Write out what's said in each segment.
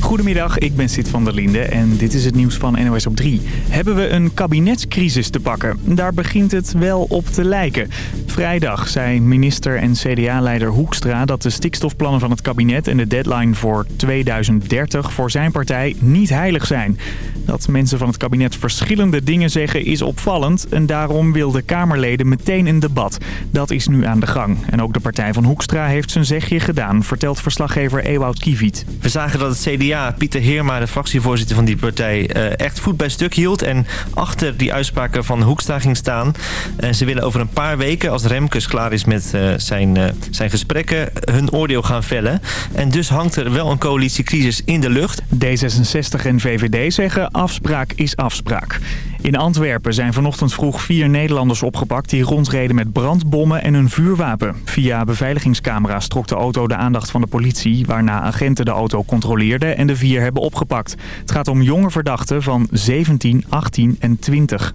Goedemiddag, ik ben Sid van der Linde en dit is het nieuws van NOS op 3. Hebben we een kabinetscrisis te pakken? Daar begint het wel op te lijken. Vrijdag zei minister en CDA-leider Hoekstra dat de stikstofplannen van het kabinet... en de deadline voor 2030 voor zijn partij niet heilig zijn. Dat mensen van het kabinet verschillende dingen zeggen is opvallend... en daarom wilden Kamerleden meteen een debat. Dat is nu aan de gang. En ook de partij van Hoekstra heeft zijn zegje gedaan, vertelt verslaggever Ewout Kiviet. We zagen dat het CDA, Pieter Heerma, de fractievoorzitter van die partij... Eh, echt voet bij stuk hield en achter die uitspraken van Hoekstra ging staan. En ze willen over een paar weken, als Remkes klaar is met uh, zijn, uh, zijn gesprekken... hun oordeel gaan vellen. En dus hangt er wel een coalitiecrisis in de lucht. D66 en VVD zeggen afspraak is afspraak. In Antwerpen zijn vanochtend vroeg vier Nederlanders opgepakt... die rondreden met brandbommen en een vuurwapen. Via beveiligingscamera's trok de auto de aandacht van de politie... waarna agenten de auto controleerden en de vier hebben opgepakt. Het gaat om jonge verdachten van 17, 18 en 20.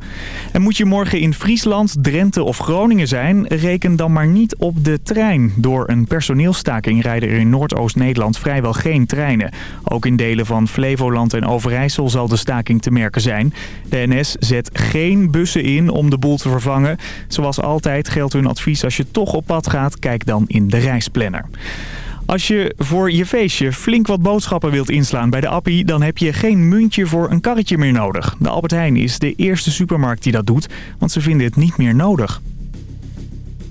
En moet je morgen in Friesland, Drenthe of Groningen zijn... reken dan maar niet op de trein. Door een personeelstaking rijden er in Noordoost-Nederland vrijwel geen treinen. Ook in delen van Flevoland en Overijssel zal de staking te merken zijn. De NS zet geen bussen in om de boel te vervangen. Zoals altijd geldt hun advies als je toch op pad gaat, kijk dan in de reisplanner. Als je voor je feestje flink wat boodschappen wilt inslaan bij de Appie... dan heb je geen muntje voor een karretje meer nodig. De Albert Heijn is de eerste supermarkt die dat doet, want ze vinden het niet meer nodig.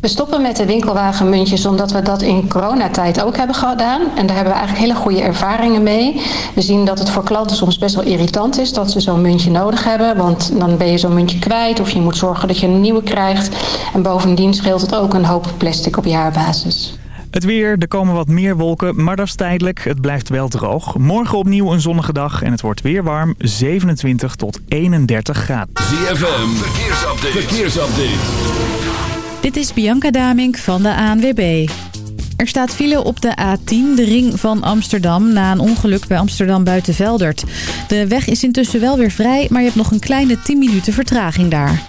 We stoppen met de winkelwagenmuntjes omdat we dat in coronatijd ook hebben gedaan. En daar hebben we eigenlijk hele goede ervaringen mee. We zien dat het voor klanten soms best wel irritant is dat ze zo'n muntje nodig hebben. Want dan ben je zo'n muntje kwijt of je moet zorgen dat je een nieuwe krijgt. En bovendien scheelt het ook een hoop plastic op jaarbasis. Het weer, er komen wat meer wolken, maar dat is tijdelijk. Het blijft wel droog. Morgen opnieuw een zonnige dag en het wordt weer warm. 27 tot 31 graden. ZFM, verkeersupdate. verkeersupdate. Dit is Bianca Damink van de ANWB. Er staat file op de A10, de ring van Amsterdam, na een ongeluk bij Amsterdam Buitenveldert. De weg is intussen wel weer vrij, maar je hebt nog een kleine 10 minuten vertraging daar.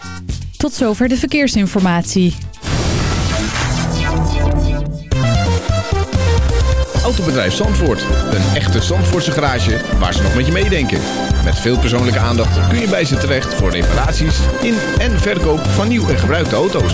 Tot zover de verkeersinformatie. Autobedrijf Zandvoort. Een echte Zandvoortse garage waar ze nog met je meedenken. Met veel persoonlijke aandacht kun je bij ze terecht voor reparaties in en verkoop van nieuw en gebruikte auto's.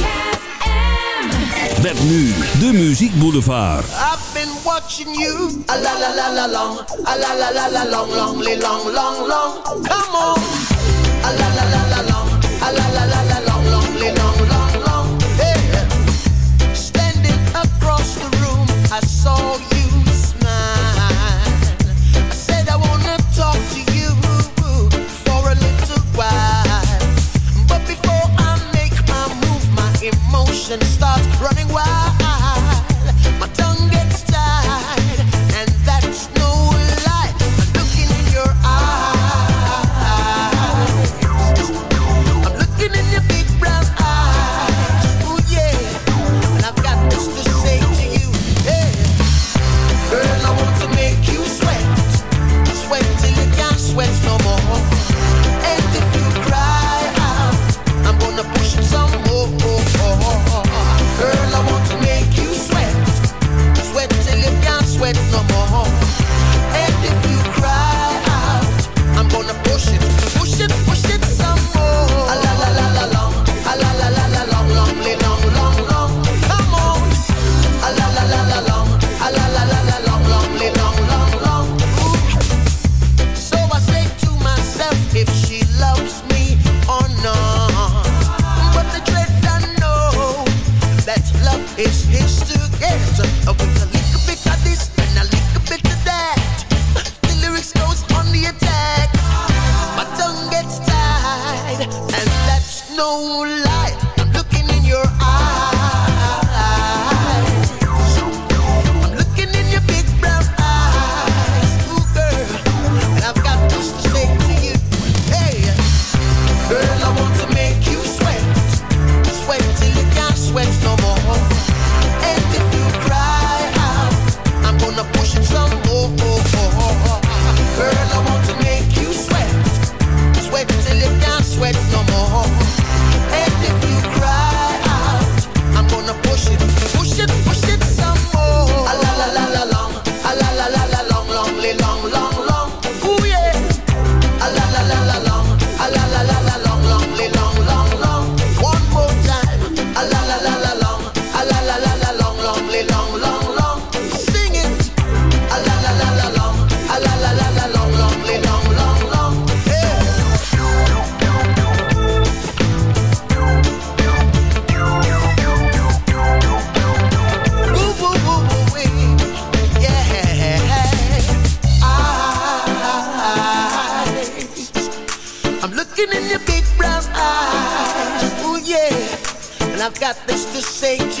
Met nu de Muziek Boulevard. I've been watching you. A la la la la long. A la la la la long, long, long, long, long. Come on. A la la la la long. A la la la la long, long, long, long, long. Hey. Standing across the room, I saw you and starts running wild. got this to say to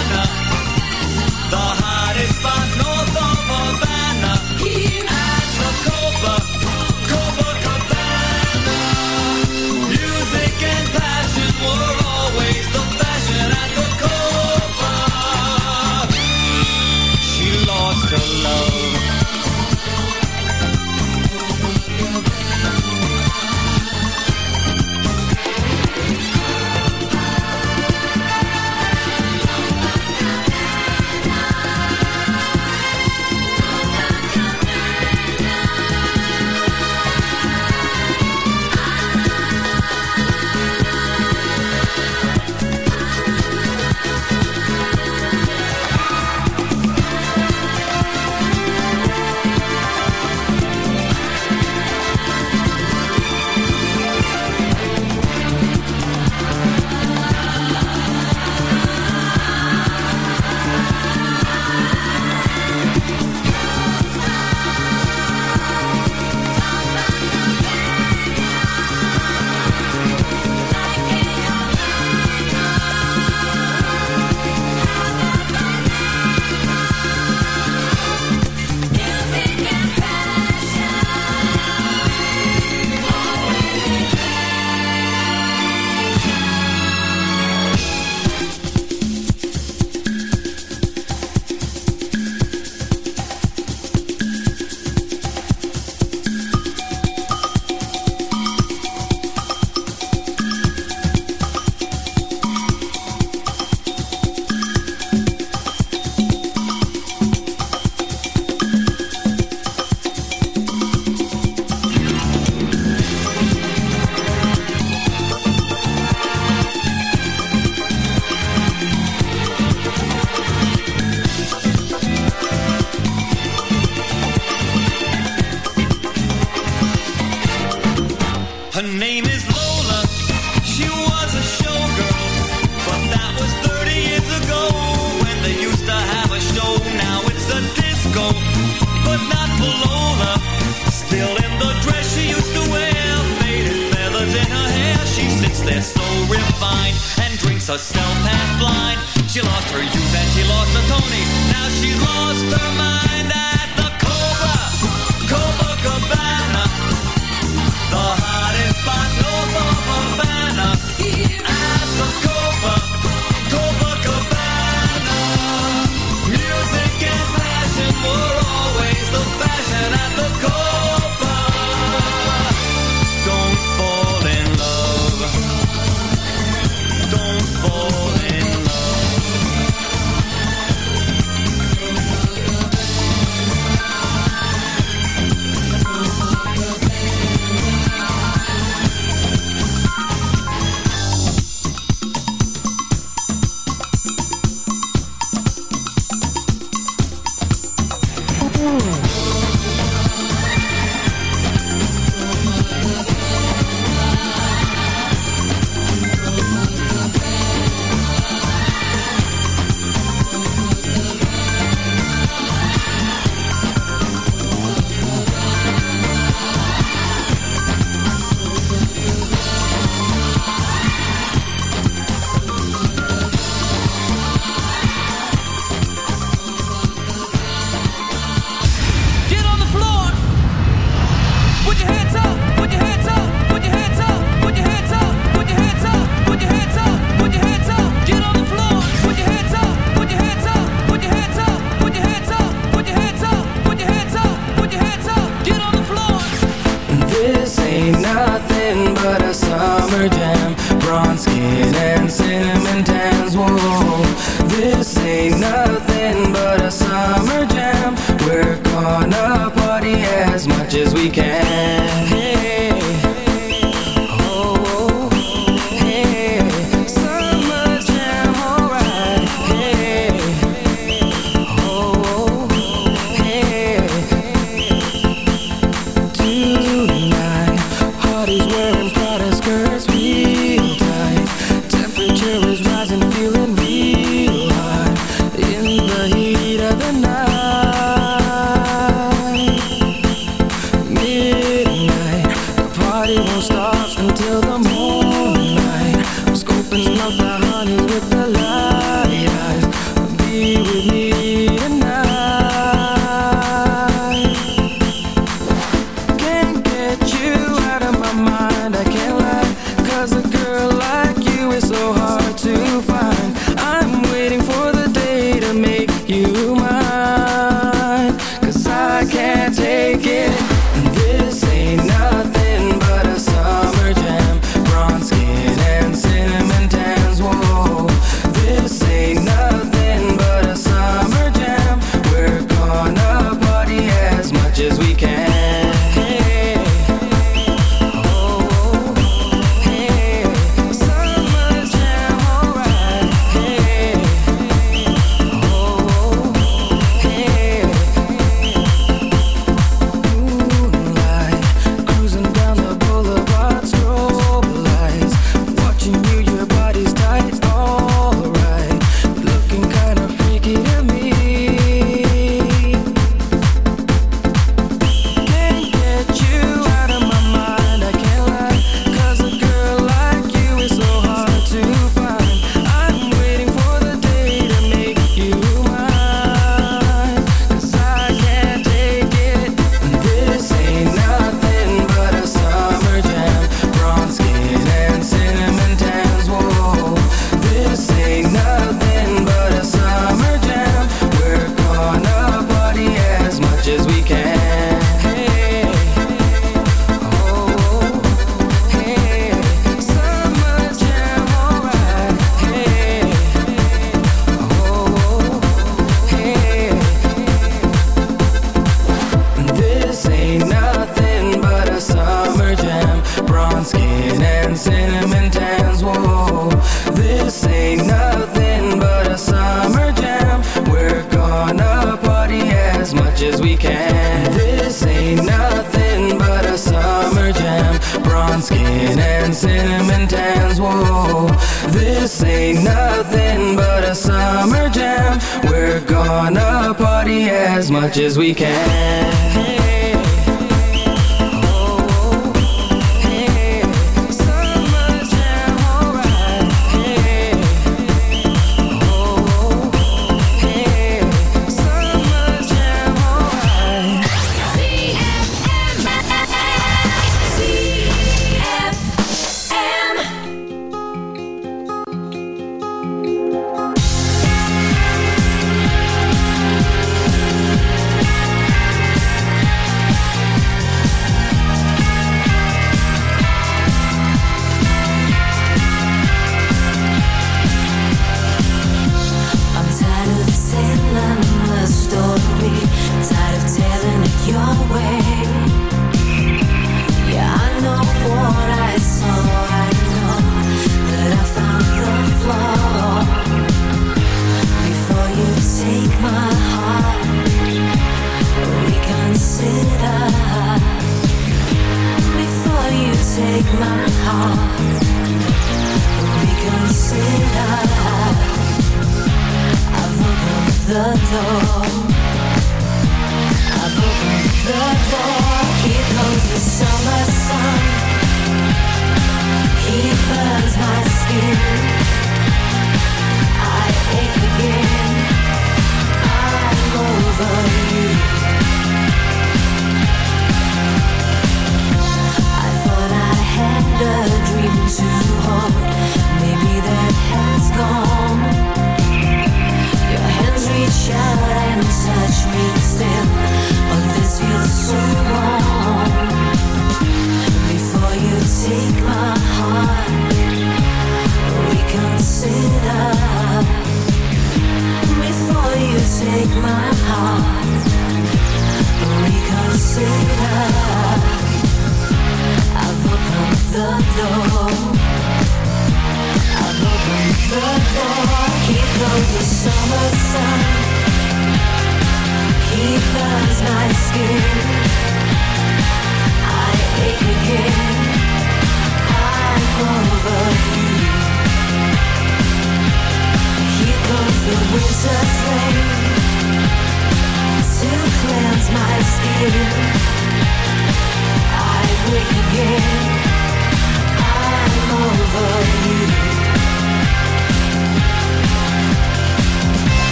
Much as we can.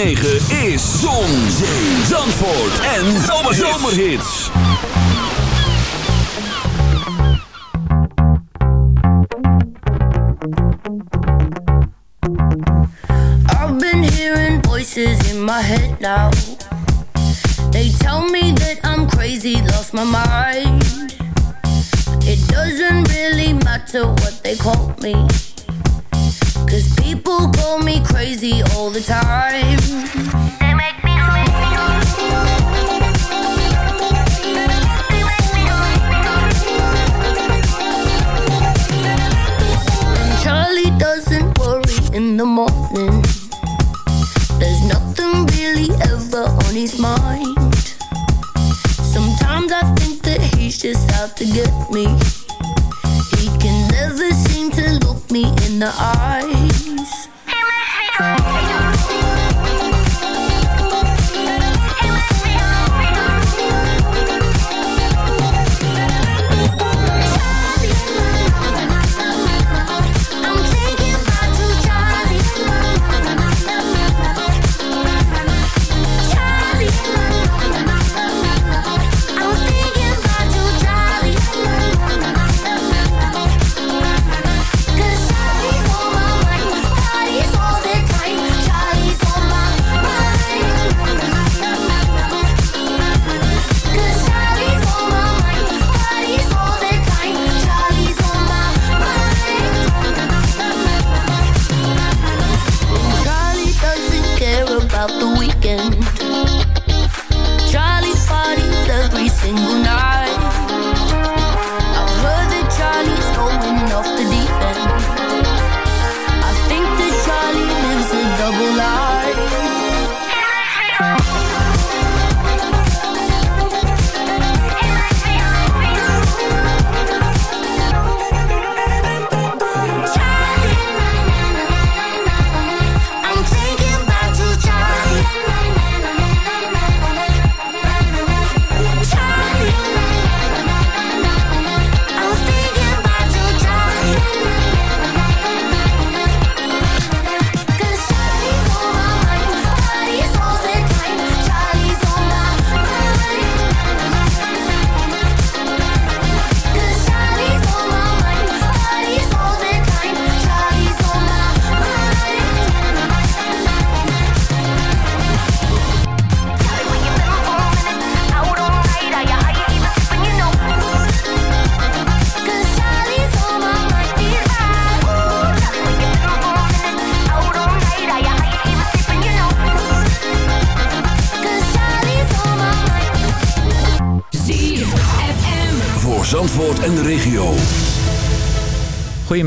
9.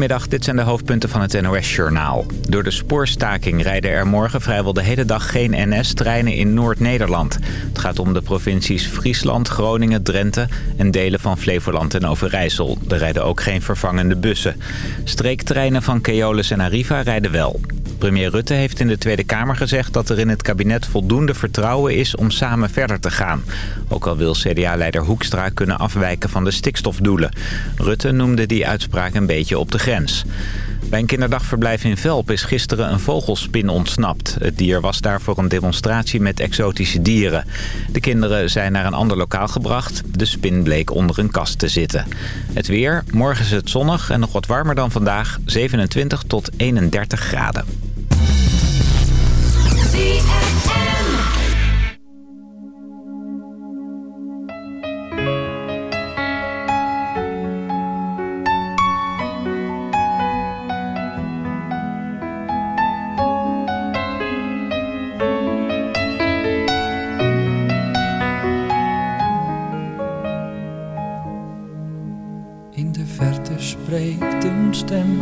Goedemiddag, dit zijn de hoofdpunten van het NOS-journaal. Door de spoorstaking rijden er morgen vrijwel de hele dag geen NS-treinen in Noord-Nederland. Het gaat om de provincies Friesland, Groningen, Drenthe en delen van Flevoland en Overijssel. Er rijden ook geen vervangende bussen. Streektreinen van Keolis en Arriva rijden wel. Premier Rutte heeft in de Tweede Kamer gezegd dat er in het kabinet voldoende vertrouwen is om samen verder te gaan. Ook al wil CDA-leider Hoekstra kunnen afwijken van de stikstofdoelen. Rutte noemde die uitspraak een beetje op de grens. Bij een kinderdagverblijf in Velp is gisteren een vogelspin ontsnapt. Het dier was daar voor een demonstratie met exotische dieren. De kinderen zijn naar een ander lokaal gebracht. De spin bleek onder een kast te zitten. Het weer, morgen is het zonnig en nog wat warmer dan vandaag. 27 tot 31 graden. In de verte spreekt een stem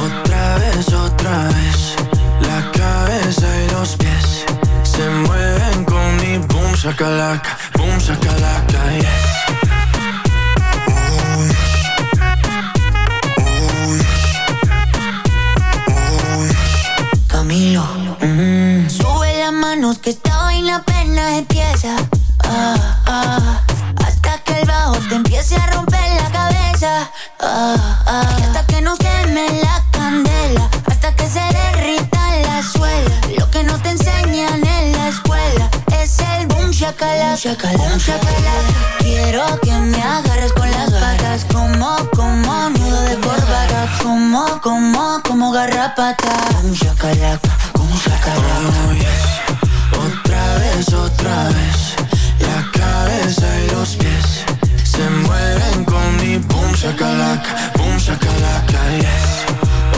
Otra vez, otra vez La cabeza y los pies Se mueven con mi boom shakalaka Boom shakalaka, yes Camilo. Sube las manos que esta vaina apenas empieza. Ah, ah, hasta que el bajo te empiece a romper la cabeza. Ah, ah, shakalaka. Quiero que me agarres con las patas como, como nudo de corbata. Como, como, como garrapata. Boom shakalaka, boom shakalaka. Oh, yes. Otra vez, otra vez La cabeza y los pies Se mueven con mi boom shakalaka Boom shakalaka, yes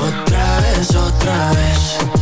Otra vez, otra vez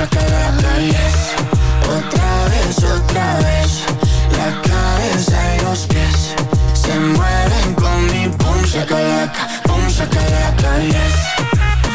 shakalaka, yes Otra vez, otra vez La cabeza y los pies Se mueven con mi boom shakalaka Boom shakalaka, yes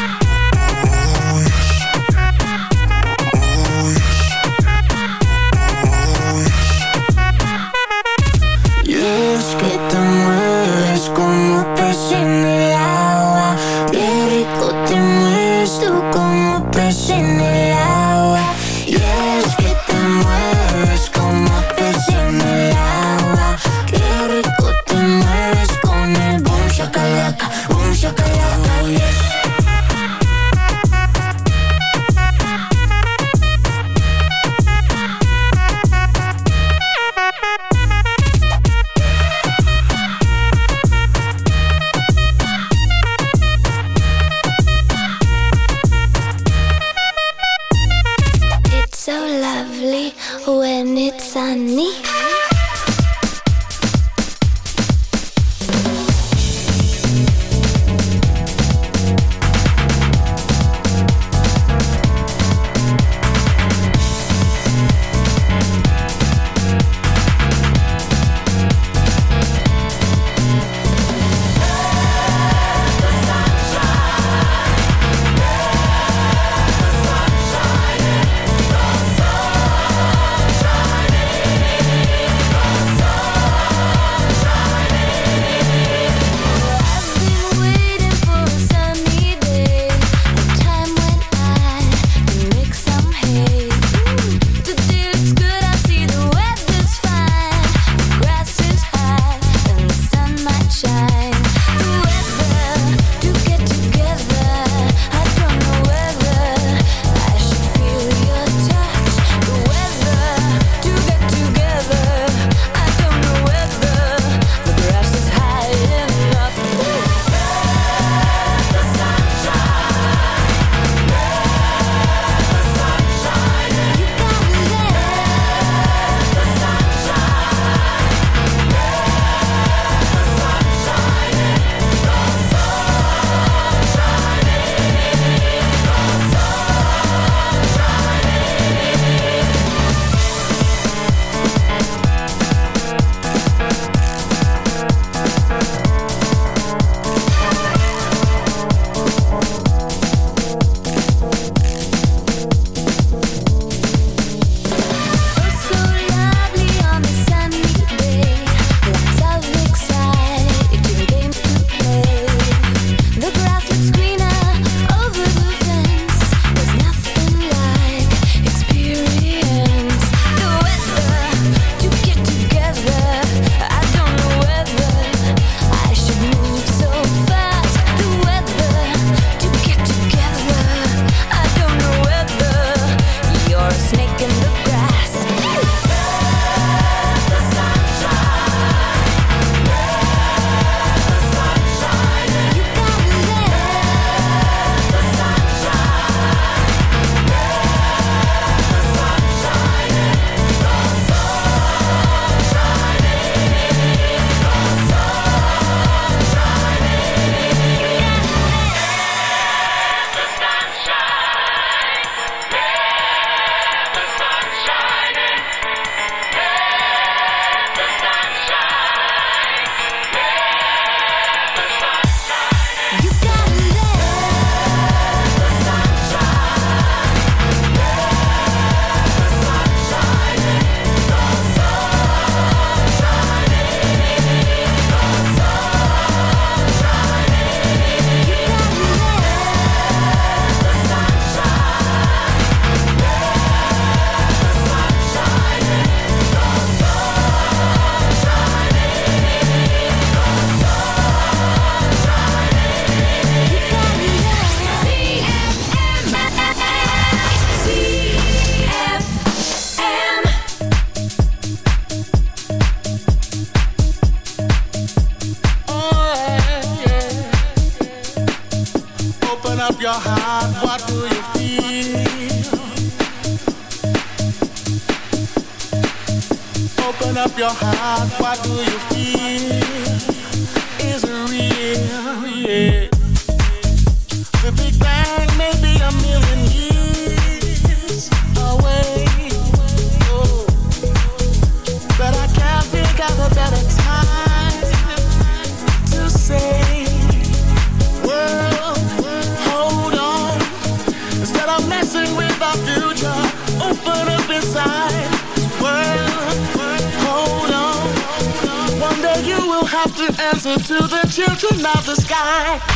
Listen to the children of the sky.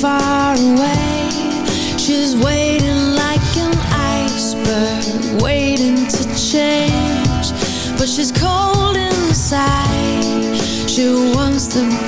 far away. She's waiting like an iceberg Waiting to change. But she's cold inside. She wants to